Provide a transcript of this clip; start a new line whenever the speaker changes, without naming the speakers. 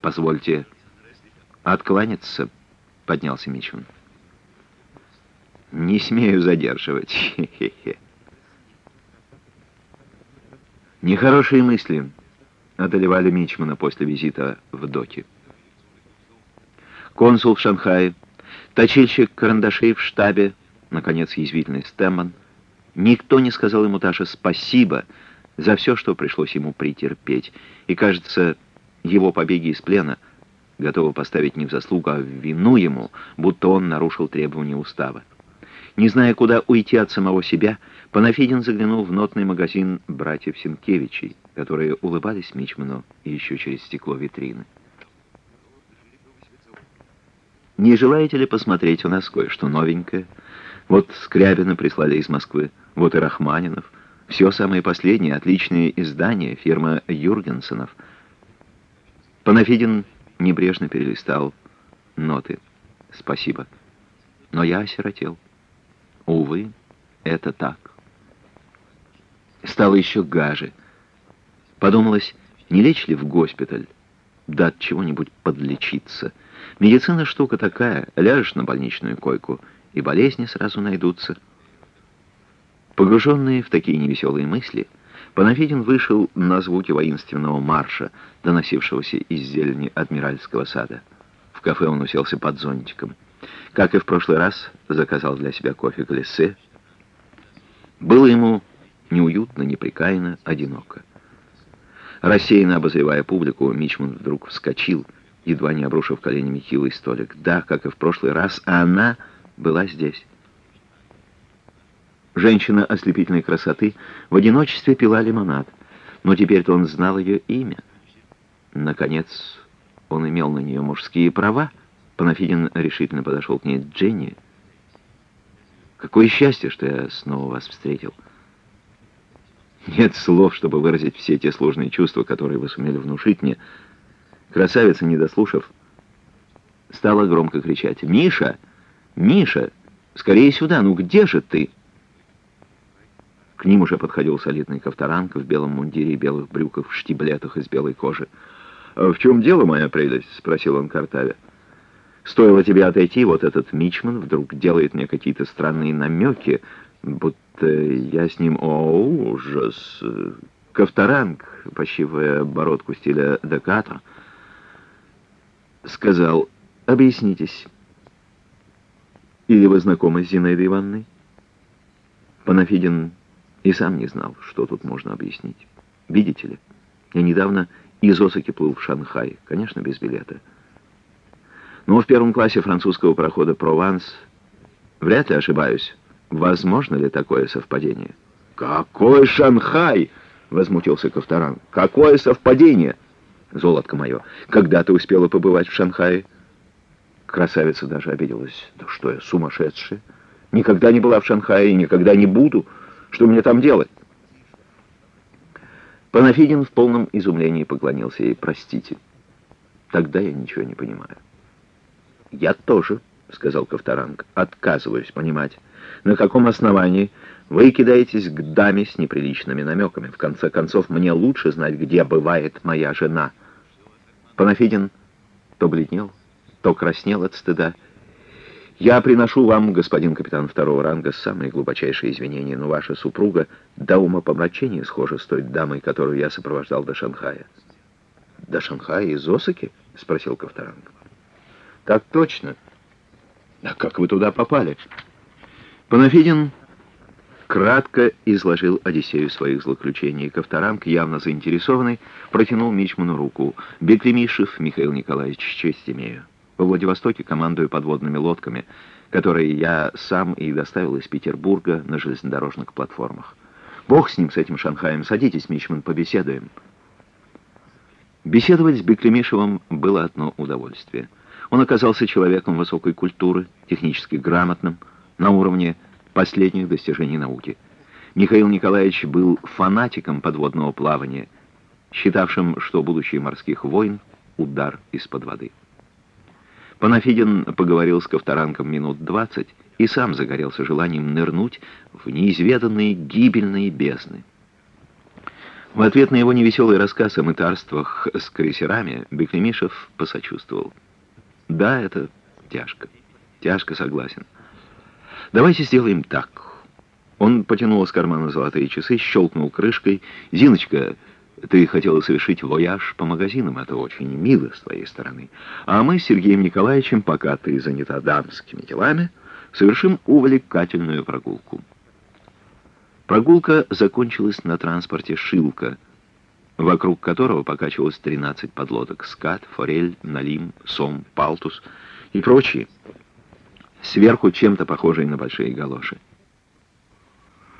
«Позвольте откланяться», — поднялся Мичман. «Не смею задерживать. Хе-хе-хе». Нехорошие мысли одолевали Мичмана после визита в доки. Консул в Шанхае, точильщик карандашей в штабе, наконец, язвительный Стэмман. Никто не сказал ему даже «спасибо» за все, что пришлось ему претерпеть. И, кажется, его побеги из плена готовы поставить не в заслугу, а в вину ему, будто он нарушил требования устава. Не зная, куда уйти от самого себя, Панафидин заглянул в нотный магазин братьев Сенкевичей, которые улыбались Мичману еще через стекло витрины. «Не желаете ли посмотреть у нас кое-что новенькое? Вот Скрябина прислали из Москвы, вот и Рахманинов. Все самые последние, отличные издания, фирма Юргенсенов — Панафидин небрежно перелистал ноты. «Спасибо. Но я осиротел. Увы, это так». Стало еще гаже. Подумалось, не лечь ли в госпиталь, да от чего-нибудь подлечиться. Медицина штука такая, ляжешь на больничную койку, и болезни сразу найдутся. Погруженные в такие невеселые мысли, Панафидин вышел на звуки воинственного марша, доносившегося из зелени Адмиральского сада. В кафе он уселся под зонтиком. Как и в прошлый раз, заказал для себя кофе глиссе. Было ему неуютно, неприкаянно, одиноко. Рассеянно обозревая публику, Мичман вдруг вскочил, едва не обрушив коленями хилый столик. Да, как и в прошлый раз, она была здесь. Женщина ослепительной красоты в одиночестве пила лимонад, но теперь-то он знал ее имя. Наконец, он имел на нее мужские права. Панафидин решительно подошел к ней. «Дженни, какое счастье, что я снова вас встретил!» Нет слов, чтобы выразить все те сложные чувства, которые вы сумели внушить мне. Красавица, не дослушав, стала громко кричать. «Миша! Миша! Скорее сюда! Ну где же ты?» К ним уже подходил солидный Ковторанг в белом мундире и белых брюках, в штиблетах из белой кожи. «А «В чем дело, моя прелесть?» — спросил он Картаве. «Стоило тебе отойти, вот этот Мичман вдруг делает мне какие-то странные намеки, будто я с ним... О, ужас!» Ковторанг, пощивая бородку стиля Деката, сказал, «Объяснитесь, или вы знакомы с Зинаидой Ивановной?» Панафидин и сам не знал, что тут можно объяснить. Видите ли, я недавно из Осаки плыл в Шанхай, конечно, без билета. Но в первом классе французского прохода «Прованс» вряд ли ошибаюсь. Возможно ли такое совпадение? «Какой Шанхай!» — возмутился Ковторан. «Какое совпадение!» «Золотко мое, когда ты успела побывать в Шанхае?» Красавица даже обиделась. «Да что я, сумасшедшая! Никогда не была в Шанхае и никогда не буду!» Что мне там делать?» Панафидин в полном изумлении поклонился ей. «Простите, тогда я ничего не понимаю». «Я тоже», — сказал Ковторанг, — «отказываюсь понимать. На каком основании вы кидаетесь к даме с неприличными намеками? В конце концов, мне лучше знать, где бывает моя жена». Панафидин то бледнел, то краснел от стыда, я приношу вам, господин капитан второго ранга, самые глубочайшие извинения, но ваша супруга до умопомрачения схожа с той дамой, которую я сопровождал до Шанхая. До Шанхая из Осаки? Спросил Ковторанг. Так точно. А как вы туда попали? Панафидин кратко изложил Одиссею своих злоключений. Ковторанг, явно заинтересованный, протянул Мичману руку. Беклемишев Михаил Николаевич, честь имею. Во Владивостоке командую подводными лодками, которые я сам и доставил из Петербурга на железнодорожных платформах. Бог с ним, с этим Шанхаем. Садитесь, Мичман, побеседуем. Беседовать с Беклемишевым было одно удовольствие. Он оказался человеком высокой культуры, технически грамотным, на уровне последних достижений науки. Михаил Николаевич был фанатиком подводного плавания, считавшим, что будущее морских войн — удар из-под воды. Панафидин поговорил с Ковторанком минут двадцать и сам загорелся желанием нырнуть в неизведанные гибельные бездны. В ответ на его невеселый рассказ о мытарствах с крейсерами Беклемишев посочувствовал. «Да, это тяжко. Тяжко, согласен. Давайте сделаем так». Он потянул из кармана золотые часы, щелкнул крышкой. «Зиночка, ты хотела совершить вояж по магазинам. Это очень мило с твоей стороны. А мы с Сергеем Николаевичем, пока ты занята дамскими делами, совершим увлекательную прогулку». Прогулка закончилась на транспорте «Шилка», вокруг которого покачивалось 13 подлодок «Скат», «Форель», «Налим», «Сом», «Палтус» и прочие, сверху чем-то похожие на большие галоши.